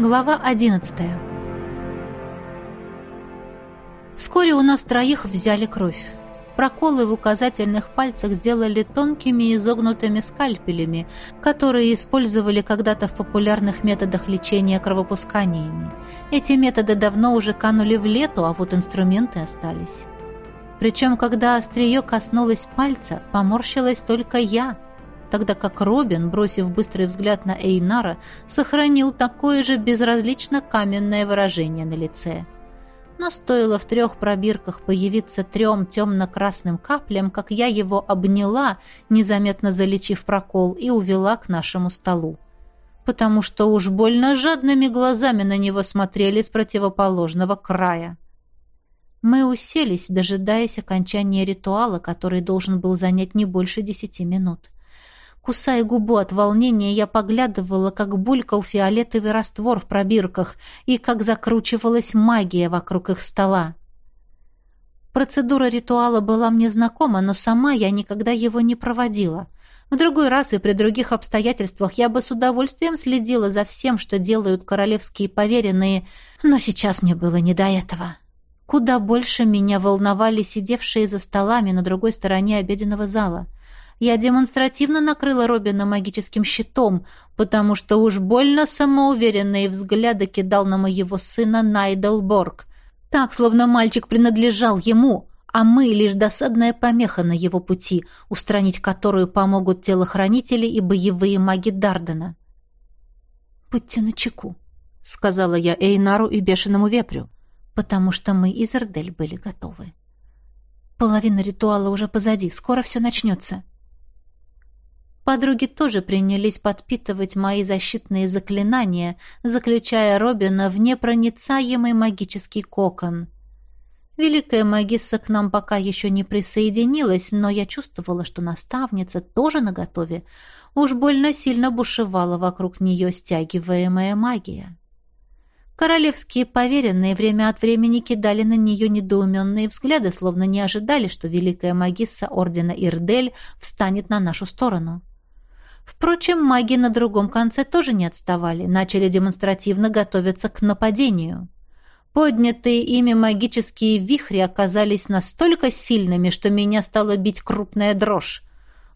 Глава 11. Вскоре у нас троих взяли кровь. Проколы в указательных пальцах сделали тонкими изогнутыми скальпелями, которые использовали когда-то в популярных методах лечения кровопусканиями. Эти методы давно уже канули в лету, а вот инструменты остались. Причем, когда острие коснулось пальца, поморщилась только я – тогда как Робин, бросив быстрый взгляд на Эйнара, сохранил такое же безразлично каменное выражение на лице. Но стоило в трех пробирках появиться трем темно-красным каплям, как я его обняла, незаметно залечив прокол, и увела к нашему столу. Потому что уж больно жадными глазами на него смотрели с противоположного края. Мы уселись, дожидаясь окончания ритуала, который должен был занять не больше десяти минут. Кусая губу от волнения, я поглядывала, как булькал фиолетовый раствор в пробирках и как закручивалась магия вокруг их стола. Процедура ритуала была мне знакома, но сама я никогда его не проводила. В другой раз и при других обстоятельствах я бы с удовольствием следила за всем, что делают королевские поверенные, но сейчас мне было не до этого. Куда больше меня волновали сидевшие за столами на другой стороне обеденного зала — я демонстративно накрыла Робина магическим щитом, потому что уж больно самоуверенные взгляды кидал на моего сына Найделборг. Так, словно мальчик принадлежал ему, а мы лишь досадная помеха на его пути, устранить которую помогут телохранители и боевые маги Дардена. «Будьте начеку», — сказала я Эйнару и бешеному вепрю, потому что мы из Эрдель были готовы. Половина ритуала уже позади, скоро все начнется. Подруги тоже принялись подпитывать мои защитные заклинания, заключая Робина в непроницаемый магический кокон. Великая магисса к нам пока еще не присоединилась, но я чувствовала, что наставница тоже наготове. Уж больно сильно бушевала вокруг нее стягиваемая магия. Королевские поверенные время от времени кидали на нее недоуменные взгляды, словно не ожидали, что великая магисса ордена Ирдель встанет на нашу сторону. Впрочем, маги на другом конце тоже не отставали, начали демонстративно готовиться к нападению. Поднятые ими магические вихри оказались настолько сильными, что меня стала бить крупная дрожь.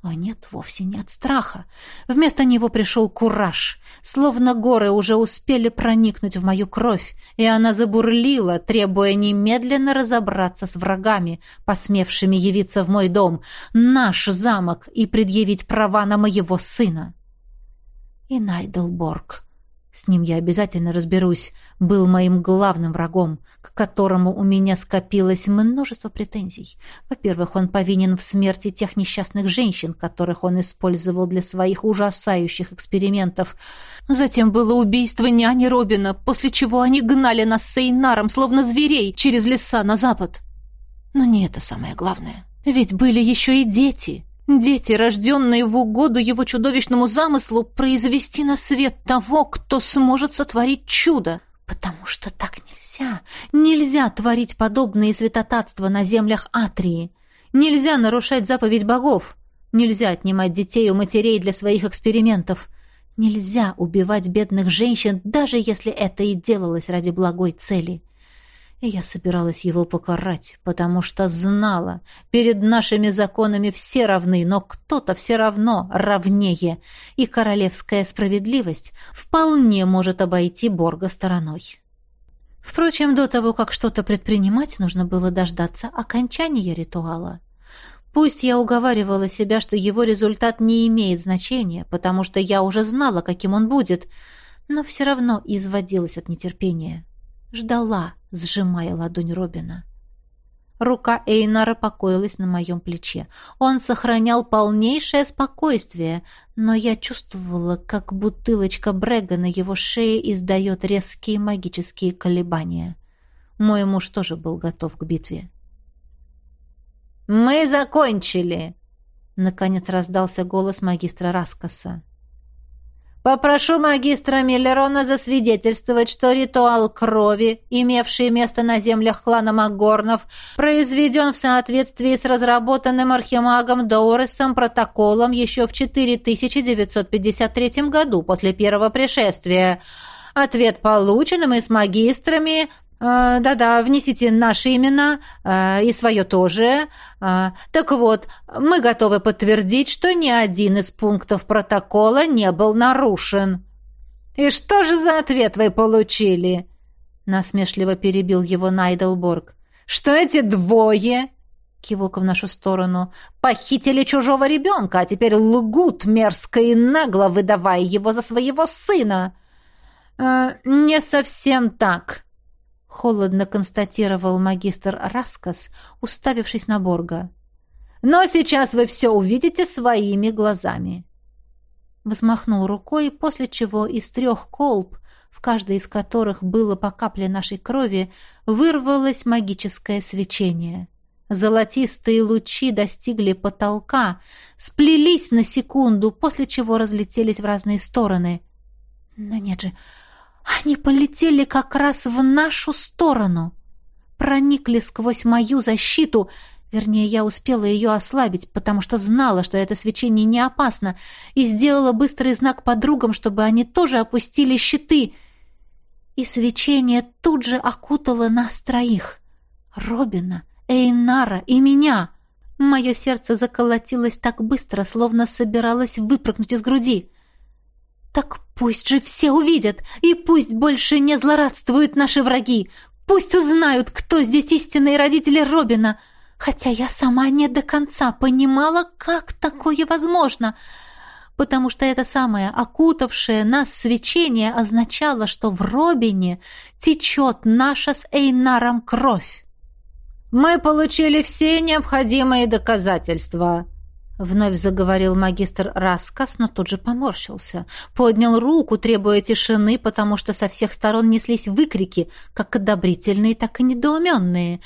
А нет, вовсе не от страха. Вместо него пришел кураж. Словно горы уже успели проникнуть в мою кровь, и она забурлила, требуя немедленно разобраться с врагами, посмевшими явиться в мой дом, наш замок, и предъявить права на моего сына. И Найдлборг. С ним я обязательно разберусь. Был моим главным врагом, к которому у меня скопилось множество претензий. Во-первых, он повинен в смерти тех несчастных женщин, которых он использовал для своих ужасающих экспериментов. Затем было убийство няни Робина, после чего они гнали нас с Эйнаром, словно зверей, через леса на запад. Но не это самое главное. Ведь были еще и дети. Дети, рожденные в угоду его чудовищному замыслу, произвести на свет того, кто сможет сотворить чудо. Потому что так нельзя. Нельзя творить подобные святотатства на землях Атрии. Нельзя нарушать заповедь богов. Нельзя отнимать детей у матерей для своих экспериментов. Нельзя убивать бедных женщин, даже если это и делалось ради благой цели. — и я собиралась его покарать, потому что знала, перед нашими законами все равны, но кто-то все равно равнее, и королевская справедливость вполне может обойти Борга стороной. Впрочем, до того, как что-то предпринимать, нужно было дождаться окончания ритуала. Пусть я уговаривала себя, что его результат не имеет значения, потому что я уже знала, каким он будет, но все равно изводилась от нетерпения. Ждала, сжимая ладонь Робина. Рука Эйнара покоилась на моем плече. Он сохранял полнейшее спокойствие, но я чувствовала, как бутылочка Брега на его шее издает резкие магические колебания. Мой муж тоже был готов к битве. «Мы закончили!» — наконец раздался голос магистра Раскаса. Попрошу магистра Миллерона засвидетельствовать, что ритуал крови, имевший место на землях клана Макгорнов, произведен в соответствии с разработанным архимагом Доуресом протоколом еще в 4953 году после первого пришествия, Ответ получен, и мы с магистрами да-да, внесите наши имена э, и свое тоже. Э, так вот, мы готовы подтвердить, что ни один из пунктов протокола не был нарушен. И что же за ответ вы получили? насмешливо перебил его Найдлборг. Что эти двое, кивок в нашу сторону, похитили чужого ребенка, а теперь лгут мерзко и нагло, выдавая его за своего сына. не совсем так, холодно констатировал магистр Раскас, уставившись на Борга. Но сейчас вы все увидите своими глазами. Взмахнул рукой, после чего из трех колб, в каждой из которых было по капле нашей крови, вырвалось магическое свечение. Золотистые лучи достигли потолка, сплелись на секунду, после чего разлетелись в разные стороны. Но нет же, они полетели как раз в нашу сторону. Проникли сквозь мою защиту, вернее, я успела ее ослабить, потому что знала, что это свечение не опасно, и сделала быстрый знак подругам, чтобы они тоже опустили щиты. И свечение тут же окутало нас троих. Робина, Эйнара и меня. Мое сердце заколотилось так быстро, словно собиралось выпрыгнуть из груди. Так пусть же все увидят, и пусть больше не злорадствуют наши враги. Пусть узнают, кто здесь истинные родители Робина. Хотя я сама не до конца понимала, как такое возможно, потому что это самое окутавшее нас свечение означало, что в Робине течет наша с Эйнаром кровь. «Мы получили все необходимые доказательства», Вновь заговорил магистр Раскас, но тут же поморщился. Поднял руку, требуя тишины, потому что со всех сторон неслись выкрики, как одобрительные, так и недоуменные.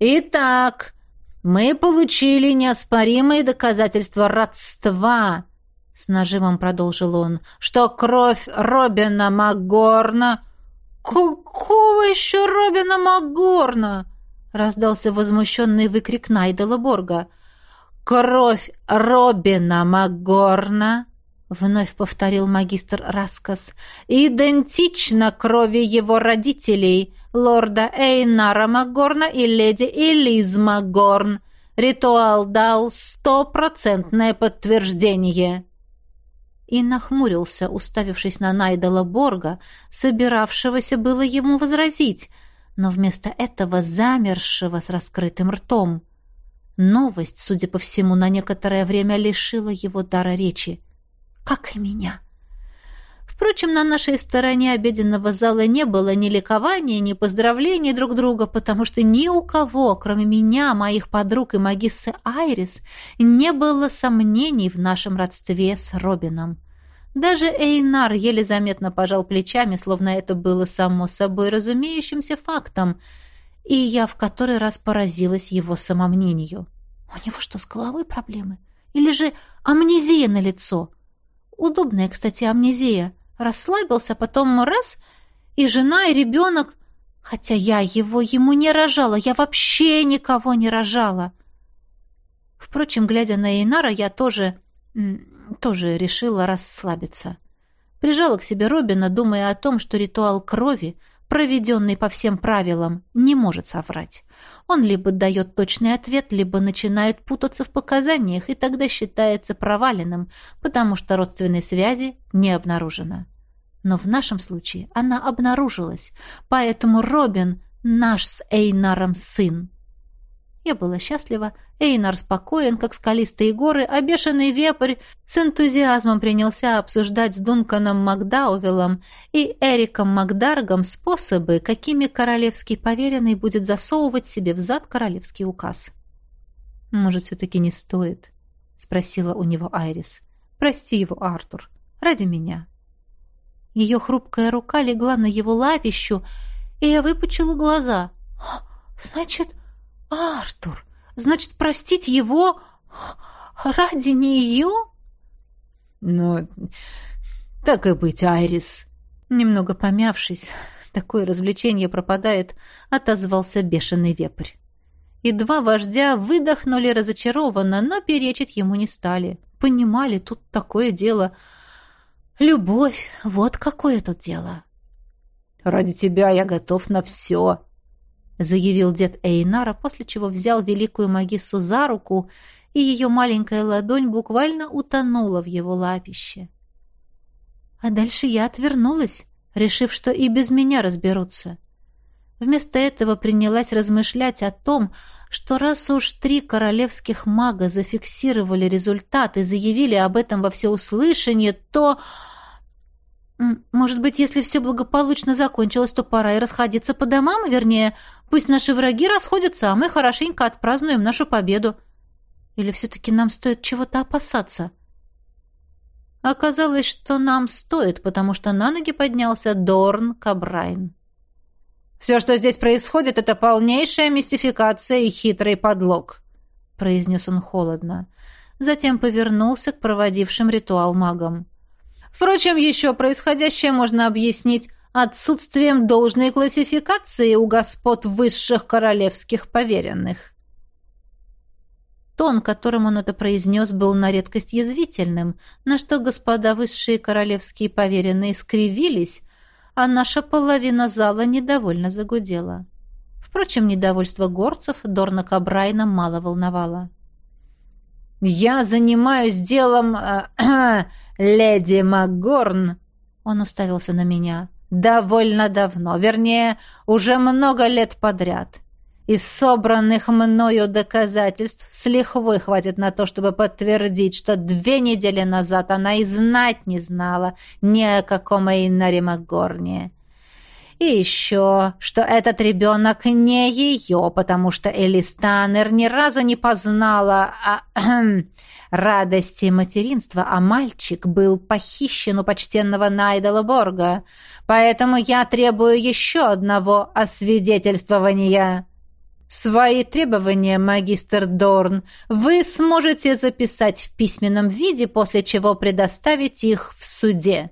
«Итак, мы получили неоспоримые доказательства родства», — с нажимом продолжил он, «что кровь Робина Магорна...» «Какого еще Робина Магорна?» — раздался возмущенный выкрик Найдела Борга. «Кровь Робина Магорна», — вновь повторил магистр Раскас, «идентична крови его родителей, лорда Эйнара Магорна и леди Элиз Магорн. Ритуал дал стопроцентное подтверждение» и нахмурился, уставившись на Найдала Борга, собиравшегося было ему возразить, но вместо этого замершего с раскрытым ртом. Новость, судя по всему, на некоторое время лишила его дара речи. Как и меня. Впрочем, на нашей стороне обеденного зала не было ни ликования, ни поздравлений друг друга, потому что ни у кого, кроме меня, моих подруг и магиссы Айрис, не было сомнений в нашем родстве с Робином. Даже Эйнар еле заметно пожал плечами, словно это было само собой разумеющимся фактом — и я в который раз поразилась его самомнению. У него что, с головой проблемы? Или же амнезия на лицо? Удобная, кстати, амнезия. Расслабился, потом раз, и жена, и ребенок. Хотя я его ему не рожала, я вообще никого не рожала. Впрочем, глядя на Эйнара, я тоже... тоже решила расслабиться. Прижала к себе Робина, думая о том, что ритуал крови проведенный по всем правилам, не может соврать. Он либо дает точный ответ, либо начинает путаться в показаниях, и тогда считается проваленным, потому что родственной связи не обнаружено. Но в нашем случае она обнаружилась, поэтому Робин — наш с Эйнаром сын. Я была счастлива, Эйнар спокоен, как скалистые горы, а бешеный вепрь с энтузиазмом принялся обсуждать с Дунканом Макдаувелом и Эриком Макдаргом способы, какими королевский поверенный будет засовывать себе в зад королевский указ. «Может, все-таки не стоит?» — спросила у него Айрис. «Прости его, Артур, ради меня». Ее хрупкая рука легла на его лапищу, и я выпучила глаза. «Значит, Артур, значит, простить его ради нее? Ну, так и быть, Айрис. Немного помявшись, такое развлечение пропадает, отозвался бешеный вепрь. И два вождя выдохнули разочарованно, но перечить ему не стали. Понимали, тут такое дело. Любовь, вот какое тут дело. Ради тебя я готов на все», — заявил дед Эйнара, после чего взял великую магиссу за руку, и ее маленькая ладонь буквально утонула в его лапище. А дальше я отвернулась, решив, что и без меня разберутся. Вместо этого принялась размышлять о том, что раз уж три королевских мага зафиксировали результат и заявили об этом во всеуслышание, то... Может быть, если все благополучно закончилось, то пора и расходиться по домам, вернее, пусть наши враги расходятся, а мы хорошенько отпразднуем нашу победу. Или все-таки нам стоит чего-то опасаться? Оказалось, что нам стоит, потому что на ноги поднялся Дорн Кабрайн. «Все, что здесь происходит, это полнейшая мистификация и хитрый подлог», — произнес он холодно. Затем повернулся к проводившим ритуал магам. Впрочем, еще происходящее можно объяснить отсутствием должной классификации у господ высших королевских поверенных. Тон, которым он это произнес, был на редкость язвительным, на что господа высшие королевские поверенные скривились, а наша половина зала недовольно загудела. Впрочем, недовольство горцев Дорна Кабрайна мало волновало. «Я занимаюсь делом э, э, леди МакГорн», — он уставился на меня, — «довольно давно, вернее, уже много лет подряд. Из собранных мною доказательств с лихвой хватит на то, чтобы подтвердить, что две недели назад она и знать не знала ни о каком Эйнаре Макгорне. И еще, что этот ребенок не ее, потому что Элис Таннер ни разу не познала а, радости материнства, а мальчик был похищен у почтенного Найдала Борга. Поэтому я требую еще одного освидетельствования. Свои требования, магистр Дорн, вы сможете записать в письменном виде, после чего предоставить их в суде.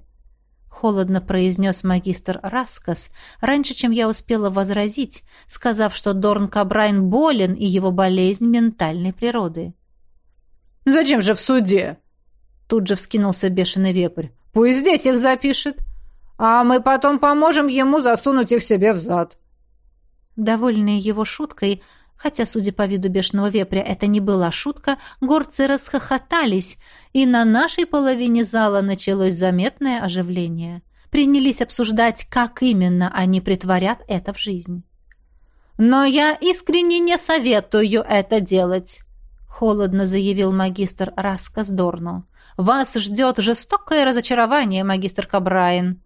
Холодно произнес магистр Раскас, раньше, чем я успела возразить, сказав, что Дорн Кабрайн болен и его болезнь ментальной природы. «Зачем же в суде?» Тут же вскинулся бешеный вепрь. «Пусть здесь их запишет, а мы потом поможем ему засунуть их себе в зад». Довольные его шуткой, хотя, судя по виду бешеного вепря, это не была шутка, горцы расхохотались, и на нашей половине зала началось заметное оживление. Принялись обсуждать, как именно они притворят это в жизнь. «Но я искренне не советую это делать», — холодно заявил магистр Раскас Дорну. «Вас ждет жестокое разочарование, магистр Кабраин.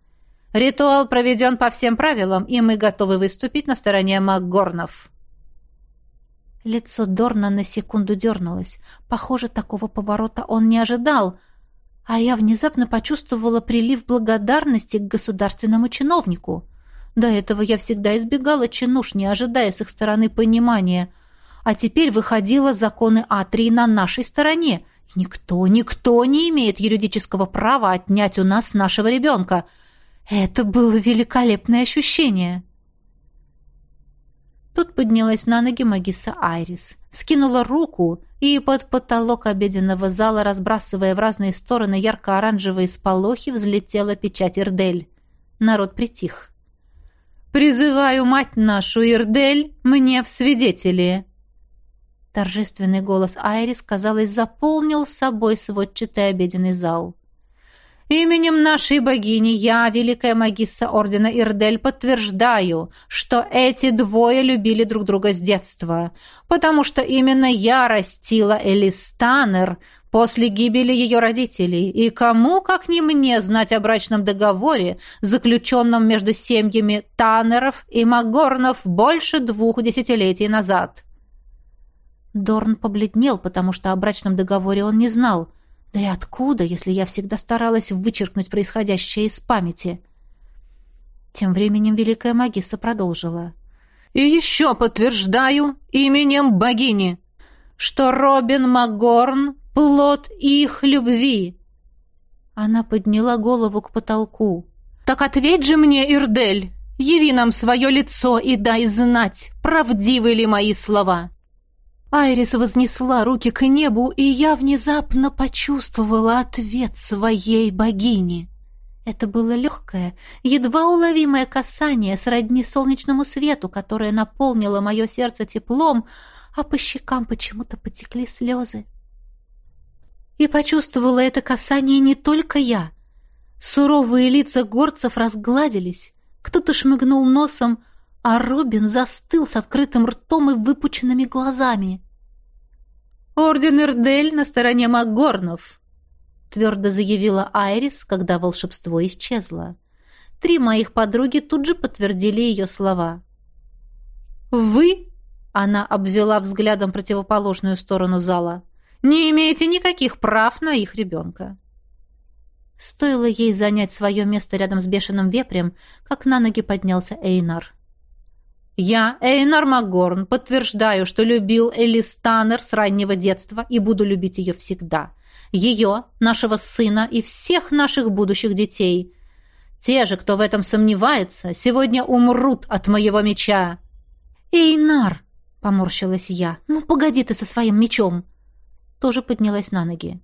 Ритуал проведен по всем правилам, и мы готовы выступить на стороне Макгорнов». Лицо Дорна на секунду дернулось. Похоже, такого поворота он не ожидал, а я внезапно почувствовала прилив благодарности к государственному чиновнику. До этого я всегда избегала чинуш, не ожидая с их стороны понимания. А теперь выходило законы Атрии на нашей стороне. Никто, никто не имеет юридического права отнять у нас нашего ребенка — это было великолепное ощущение. Тут поднялась на ноги магисса Айрис, вскинула руку, и под потолок обеденного зала, разбрасывая в разные стороны ярко-оранжевые сполохи, взлетела печать Ирдель. Народ притих. «Призываю мать нашу, Ирдель, мне в свидетели!» Торжественный голос Айрис, казалось, заполнил собой сводчатый обеденный зал. Именем нашей богини я, великая магисса ордена Ирдель, подтверждаю, что эти двое любили друг друга с детства, потому что именно я растила Элис Таннер после гибели ее родителей, и кому, как не мне, знать о брачном договоре, заключенном между семьями Таннеров и Магорнов больше двух десятилетий назад. Дорн побледнел, потому что о брачном договоре он не знал – да и откуда, если я всегда старалась вычеркнуть происходящее из памяти? Тем временем великая магисса продолжила. «И еще подтверждаю именем богини, что Робин Магорн — плод их любви». Она подняла голову к потолку. «Так ответь же мне, Ирдель, яви нам свое лицо и дай знать, правдивы ли мои слова». Айрис вознесла руки к небу, и я внезапно почувствовала ответ своей богини. Это было легкое, едва уловимое касание сродни солнечному свету, которое наполнило мое сердце теплом, а по щекам почему-то потекли слезы. И почувствовала это касание не только я. Суровые лица горцев разгладились, кто-то шмыгнул носом, а Робин застыл с открытым ртом и выпученными глазами. «Орден Ирдель на стороне Макгорнов», — твердо заявила Айрис, когда волшебство исчезло. Три моих подруги тут же подтвердили ее слова. «Вы», — она обвела взглядом противоположную сторону зала, — «не имеете никаких прав на их ребенка». Стоило ей занять свое место рядом с бешеным вепрем, как на ноги поднялся Эйнар. Я, Эйнар Магорн, подтверждаю, что любил Элис Таннер с раннего детства и буду любить ее всегда. Ее, нашего сына и всех наших будущих детей. Те же, кто в этом сомневается, сегодня умрут от моего меча. Эйнар, поморщилась я. Ну погоди ты со своим мечом. Тоже поднялась на ноги.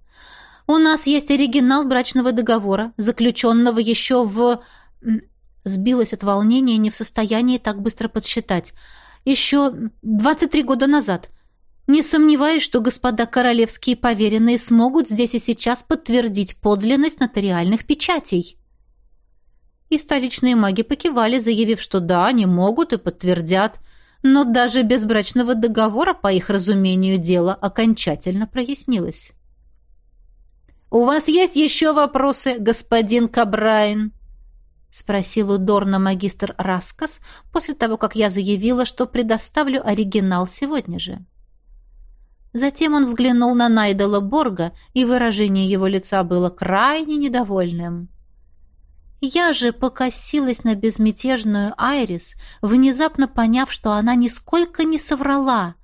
У нас есть оригинал брачного договора, заключенного еще в Сбилась от волнения, не в состоянии так быстро подсчитать. Еще 23 года назад. Не сомневаюсь, что господа королевские поверенные смогут здесь и сейчас подтвердить подлинность нотариальных печатей. И столичные маги покивали, заявив, что да, они могут и подтвердят. Но даже без брачного договора, по их разумению, дело окончательно прояснилось. «У вас есть еще вопросы, господин Кабрайн?» — спросил у Дорна магистр Раскас после того, как я заявила, что предоставлю оригинал сегодня же. Затем он взглянул на Найдела Борга, и выражение его лица было крайне недовольным. Я же покосилась на безмятежную Айрис, внезапно поняв, что она нисколько не соврала.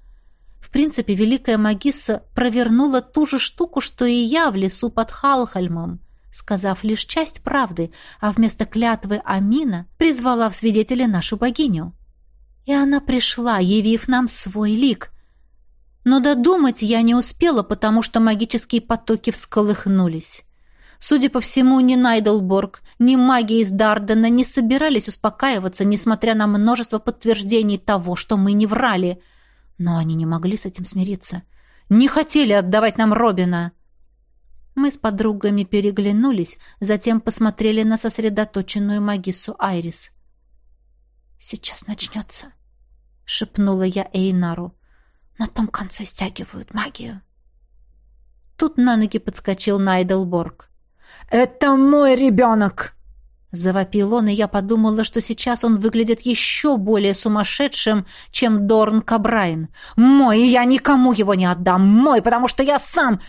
В принципе, великая магисса провернула ту же штуку, что и я в лесу под Халхальмом — сказав лишь часть правды, а вместо клятвы Амина призвала в свидетели нашу богиню. И она пришла, явив нам свой лик. Но додумать я не успела, потому что магические потоки всколыхнулись. Судя по всему, ни Найдлборг, ни маги из Дардена не собирались успокаиваться, несмотря на множество подтверждений того, что мы не врали. Но они не могли с этим смириться. Не хотели отдавать нам Робина. Мы с подругами переглянулись, затем посмотрели на сосредоточенную магису Айрис. «Сейчас начнется», — шепнула я Эйнару. «На том конце стягивают магию». Тут на ноги подскочил Найделборг. «Это мой ребенок!» Завопил он, и я подумала, что сейчас он выглядит еще более сумасшедшим, чем Дорн Кабрайн. «Мой, и я никому его не отдам! Мой, потому что я сам...»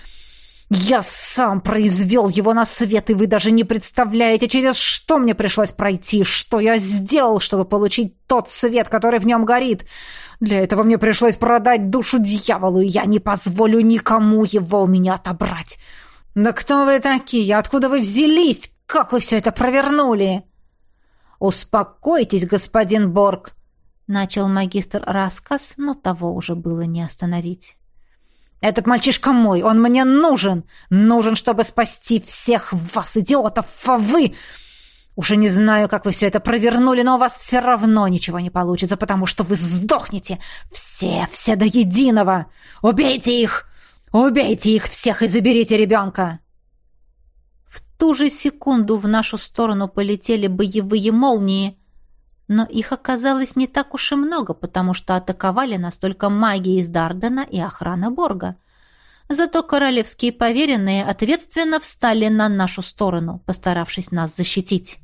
Я сам произвел его на свет, и вы даже не представляете, через что мне пришлось пройти, что я сделал, чтобы получить тот свет, который в нем горит. Для этого мне пришлось продать душу дьяволу, и я не позволю никому его у меня отобрать. Да кто вы такие? Откуда вы взялись? Как вы все это провернули? Успокойтесь, господин Борг, начал магистр рассказ, но того уже было не остановить. Этот мальчишка мой, он мне нужен. Нужен, чтобы спасти всех вас, идиотов, а вы... Уже не знаю, как вы все это провернули, но у вас все равно ничего не получится, потому что вы сдохнете. Все, все до единого. Убейте их! Убейте их всех и заберите ребенка!» В ту же секунду в нашу сторону полетели боевые молнии, но их оказалось не так уж и много, потому что атаковали нас только маги из Дардена и охрана Борга. Зато королевские поверенные ответственно встали на нашу сторону, постаравшись нас защитить.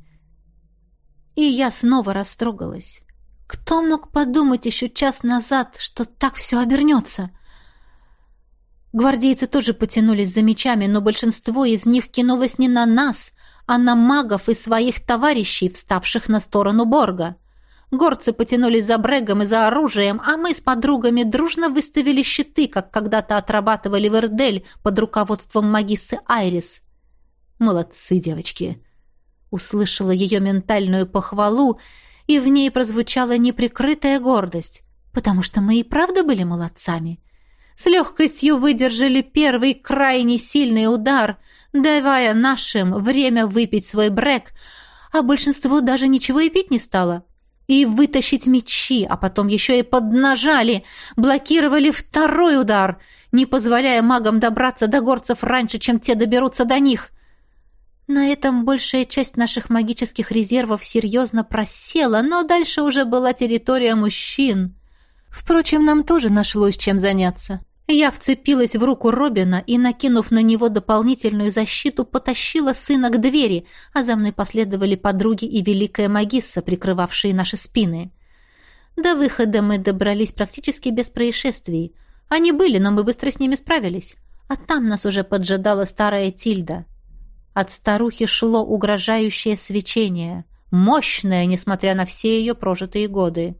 И я снова растрогалась. Кто мог подумать еще час назад, что так все обернется? Гвардейцы тоже потянулись за мечами, но большинство из них кинулось не на нас, а на магов и своих товарищей, вставших на сторону Борга. Горцы потянулись за брегом и за оружием, а мы с подругами дружно выставили щиты, как когда-то отрабатывали в Эрдель под руководством магиссы Айрис. «Молодцы, девочки!» Услышала ее ментальную похвалу, и в ней прозвучала неприкрытая гордость, потому что мы и правда были молодцами. С легкостью выдержали первый крайне сильный удар, давая нашим время выпить свой брек, а большинство даже ничего и пить не стало. И вытащить мечи, а потом еще и поднажали, блокировали второй удар, не позволяя магам добраться до горцев раньше, чем те доберутся до них. На этом большая часть наших магических резервов серьезно просела, но дальше уже была территория мужчин. Впрочем, нам тоже нашлось чем заняться. Я вцепилась в руку Робина и, накинув на него дополнительную защиту, потащила сына к двери, а за мной последовали подруги и великая магисса, прикрывавшие наши спины. До выхода мы добрались практически без происшествий. Они были, но мы быстро с ними справились. А там нас уже поджидала старая Тильда. От старухи шло угрожающее свечение, мощное, несмотря на все ее прожитые годы.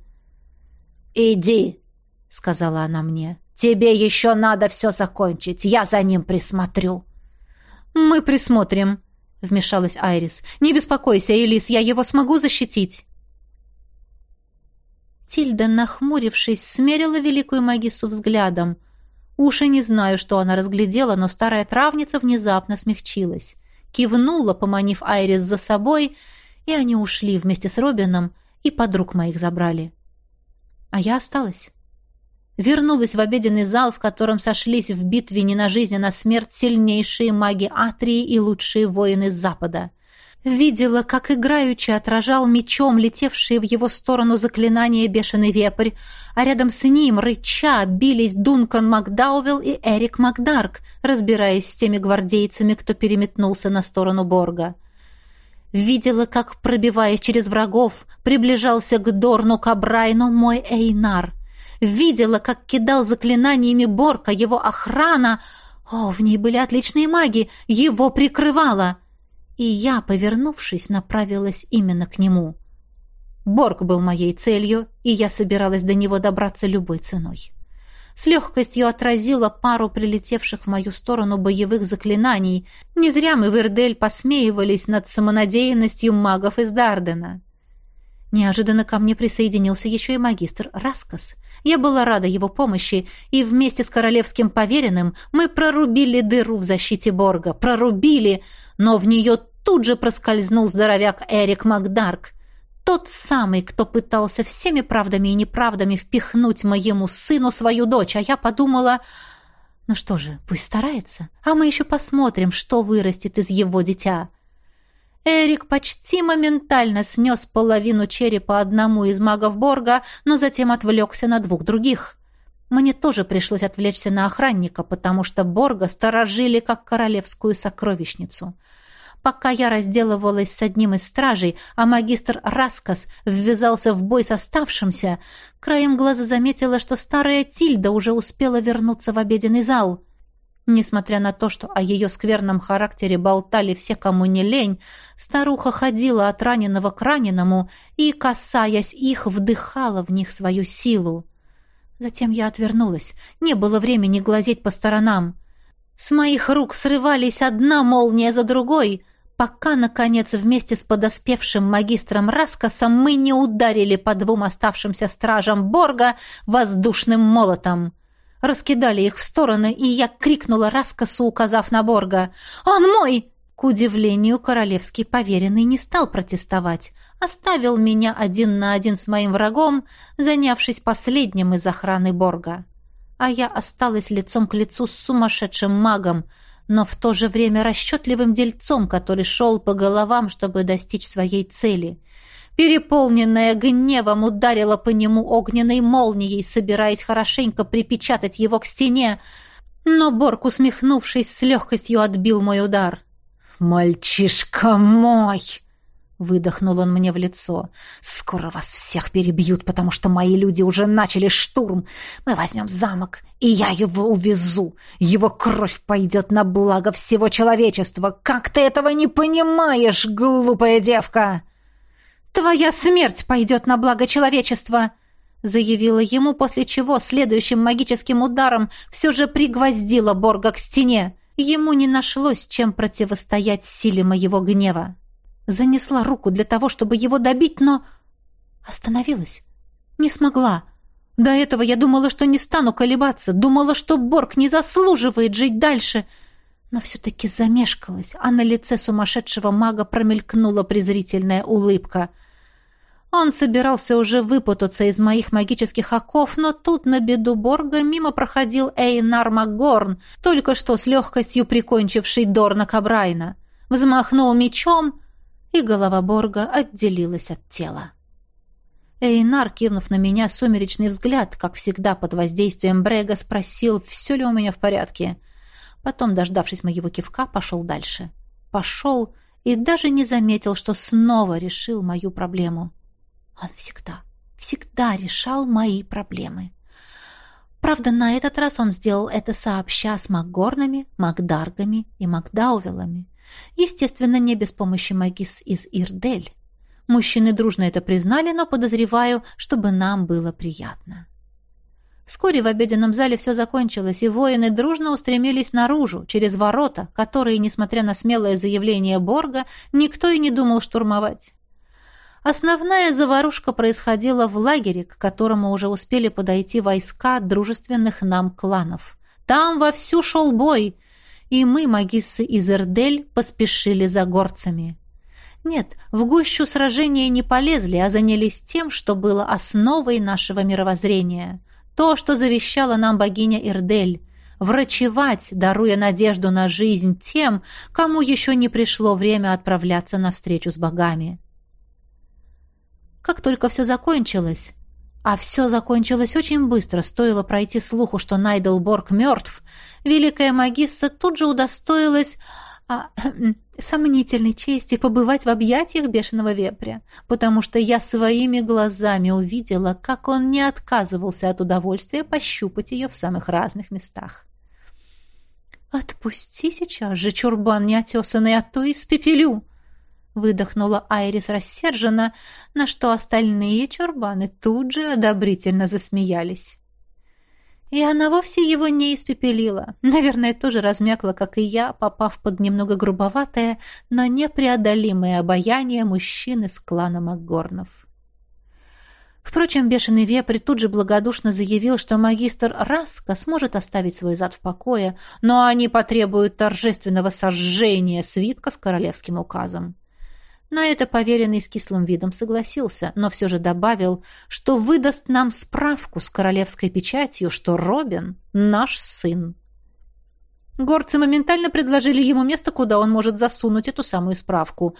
«Иди», — сказала она мне, — Тебе еще надо все закончить. Я за ним присмотрю». «Мы присмотрим», — вмешалась Айрис. «Не беспокойся, Элис, я его смогу защитить». Тильда, нахмурившись, смерила великую магису взглядом. Уж и не знаю, что она разглядела, но старая травница внезапно смягчилась. Кивнула, поманив Айрис за собой, и они ушли вместе с Робином, и подруг моих забрали. А я осталась вернулась в обеденный зал, в котором сошлись в битве не на жизнь, а на смерть сильнейшие маги Атрии и лучшие воины Запада. Видела, как играючи отражал мечом летевшие в его сторону заклинания бешеный вепрь, а рядом с ним, рыча, бились Дункан Макдаувилл и Эрик Макдарк, разбираясь с теми гвардейцами, кто переметнулся на сторону Борга. Видела, как, пробиваясь через врагов, приближался к Дорну Кабрайну мой Эйнар — видела, как кидал заклинаниями Борка, его охрана... О, в ней были отличные маги, его прикрывала. И я, повернувшись, направилась именно к нему. Борг был моей целью, и я собиралась до него добраться любой ценой. С легкостью отразила пару прилетевших в мою сторону боевых заклинаний. Не зря мы в Ирдель посмеивались над самонадеянностью магов из Дардена. Неожиданно ко мне присоединился еще и магистр Раскас. Я была рада его помощи, и вместе с королевским поверенным мы прорубили дыру в защите Борга. Прорубили, но в нее тут же проскользнул здоровяк Эрик Макдарк. Тот самый, кто пытался всеми правдами и неправдами впихнуть моему сыну свою дочь, а я подумала... Ну что же, пусть старается, а мы еще посмотрим, что вырастет из его дитя. Эрик почти моментально снес половину черепа одному из магов Борга, но затем отвлекся на двух других. Мне тоже пришлось отвлечься на охранника, потому что Борга сторожили как королевскую сокровищницу. Пока я разделывалась с одним из стражей, а магистр Раскас ввязался в бой с оставшимся, краем глаза заметила, что старая Тильда уже успела вернуться в обеденный зал — Несмотря на то, что о ее скверном характере болтали все, кому не лень, старуха ходила от раненого к раненому и, касаясь их, вдыхала в них свою силу. Затем я отвернулась. Не было времени глазеть по сторонам. С моих рук срывались одна молния за другой, пока, наконец, вместе с подоспевшим магистром Раскосом мы не ударили по двум оставшимся стражам Борга воздушным молотом раскидали их в стороны, и я крикнула раскосу, указав на Борга. «Он мой!» К удивлению, королевский поверенный не стал протестовать, оставил меня один на один с моим врагом, занявшись последним из охраны Борга. А я осталась лицом к лицу с сумасшедшим магом, но в то же время расчетливым дельцом, который шел по головам, чтобы достичь своей цели — переполненная гневом, ударила по нему огненной молнией, собираясь хорошенько припечатать его к стене. Но Борг, усмехнувшись, с легкостью отбил мой удар. «Мальчишка мой!» — выдохнул он мне в лицо. «Скоро вас всех перебьют, потому что мои люди уже начали штурм. Мы возьмем замок, и я его увезу. Его кровь пойдет на благо всего человечества. Как ты этого не понимаешь, глупая девка?» «Твоя смерть пойдет на благо человечества!» заявила ему, после чего следующим магическим ударом все же пригвоздила Борга к стене. Ему не нашлось, чем противостоять силе моего гнева. Занесла руку для того, чтобы его добить, но... Остановилась. Не смогла. До этого я думала, что не стану колебаться, думала, что Борг не заслуживает жить дальше, но все-таки замешкалась, а на лице сумасшедшего мага промелькнула презрительная улыбка. Он собирался уже выпутаться из моих магических оков, но тут на беду Борга мимо проходил Эйнар Макгорн, только что с легкостью прикончивший Дорна Кабрайна. Взмахнул мечом, и голова Борга отделилась от тела. Эйнар, кинув на меня сумеречный взгляд, как всегда под воздействием Брега, спросил, все ли у меня в порядке. Потом, дождавшись моего кивка, пошел дальше. Пошел и даже не заметил, что снова решил мою проблему. Он всегда, всегда решал мои проблемы. Правда, на этот раз он сделал это сообща с Макгорнами, Макдаргами и Макдаувелами. Естественно, не без помощи магис из Ирдель. Мужчины дружно это признали, но подозреваю, чтобы нам было приятно. Вскоре в обеденном зале все закончилось, и воины дружно устремились наружу, через ворота, которые, несмотря на смелое заявление Борга, никто и не думал штурмовать. Основная заварушка происходила в лагере, к которому уже успели подойти войска дружественных нам кланов. Там вовсю шел бой, и мы, магиссы из Эрдель, поспешили за горцами. Нет, в гущу сражения не полезли, а занялись тем, что было основой нашего мировоззрения. То, что завещала нам богиня Ирдель. Врачевать, даруя надежду на жизнь тем, кому еще не пришло время отправляться на встречу с богами. Как только все закончилось, а все закончилось очень быстро, стоило пройти слуху, что Найделборг мертв, великая магисса тут же удостоилась а, сомнительной чести побывать в объятиях бешеного вепря, потому что я своими глазами увидела, как он не отказывался от удовольствия пощупать ее в самых разных местах. «Отпусти сейчас же, чурбан неотесанный, а то испепелю!» Выдохнула Айрис рассерженно, на что остальные чурбаны тут же одобрительно засмеялись. И она вовсе его не испепелила. Наверное, тоже размякла, как и я, попав под немного грубоватое, но непреодолимое обаяние мужчины с клана Макгорнов. Впрочем, бешеный вепрь тут же благодушно заявил, что магистр Раска сможет оставить свой зад в покое, но они потребуют торжественного сожжения свитка с королевским указом. На это поверенный с кислым видом согласился, но все же добавил, что выдаст нам справку с королевской печатью, что Робин — наш сын. Горцы моментально предложили ему место, куда он может засунуть эту самую справку.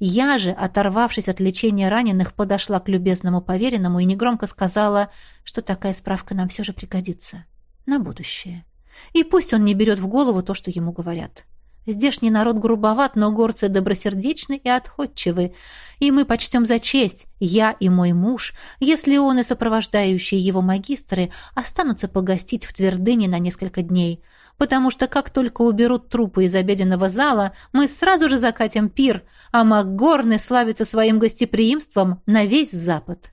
Я же, оторвавшись от лечения раненых, подошла к любезному поверенному и негромко сказала, что такая справка нам все же пригодится. На будущее. И пусть он не берет в голову то, что ему говорят. Здешний народ грубоват, но горцы добросердечны и отходчивы. И мы почтем за честь, я и мой муж, если он и сопровождающие его магистры останутся погостить в твердыне на несколько дней. Потому что как только уберут трупы из обеденного зала, мы сразу же закатим пир, а Макгорны славятся своим гостеприимством на весь запад.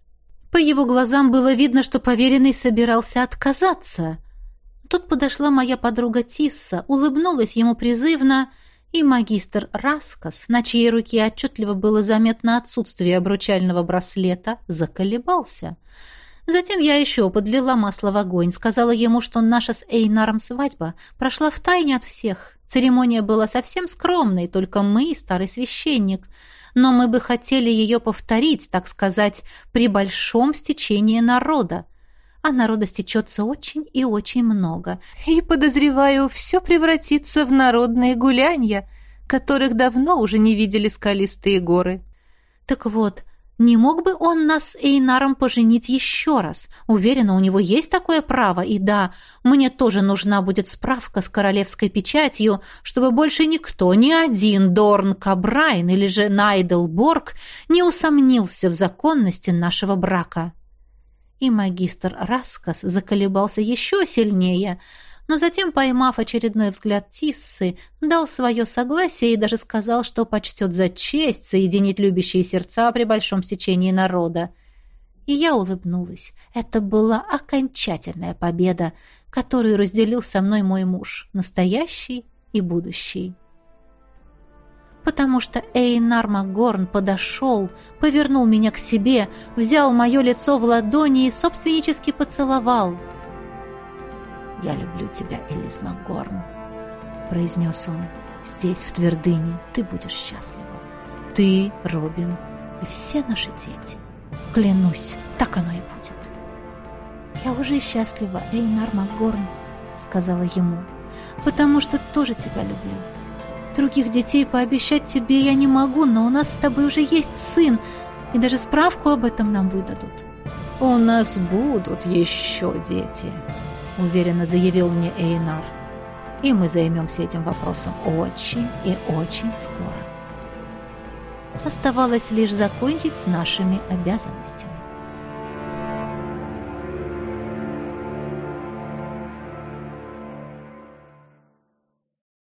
По его глазам было видно, что поверенный собирался отказаться — Тут подошла моя подруга Тисса, улыбнулась ему призывно, и магистр Раскас, на чьей руке отчетливо было заметно отсутствие обручального браслета, заколебался. Затем я еще подлила масло в огонь, сказала ему, что наша с Эйнаром свадьба прошла в тайне от всех. Церемония была совсем скромной, только мы и старый священник. Но мы бы хотели ее повторить, так сказать, при большом стечении народа а народа стечется очень и очень много. И, подозреваю, все превратится в народные гулянья, которых давно уже не видели скалистые горы. Так вот, не мог бы он нас с Эйнаром поженить еще раз? Уверена, у него есть такое право, и да, мне тоже нужна будет справка с королевской печатью, чтобы больше никто, ни один Дорн Кабрайн или же Найделборг не усомнился в законности нашего брака» и магистр Раскас заколебался еще сильнее, но затем, поймав очередной взгляд Тиссы, дал свое согласие и даже сказал, что почтет за честь соединить любящие сердца при большом стечении народа. И я улыбнулась. Это была окончательная победа, которую разделил со мной мой муж, настоящий и будущий. Потому что Эйнар Макгорн подошел, повернул меня к себе, взял мое лицо в ладони и собственнически поцеловал. «Я люблю тебя, Элис Макгорн», — произнес он. «Здесь, в Твердыне, ты будешь счастлива. Ты, Робин и все наши дети. Клянусь, так оно и будет». «Я уже счастлива, Эйнар Макгорн», — сказала ему, «потому что тоже тебя люблю». Других детей пообещать тебе я не могу, но у нас с тобой уже есть сын, и даже справку об этом нам выдадут». «У нас будут еще дети», — уверенно заявил мне Эйнар. «И мы займемся этим вопросом очень и очень скоро». Оставалось лишь закончить с нашими обязанностями.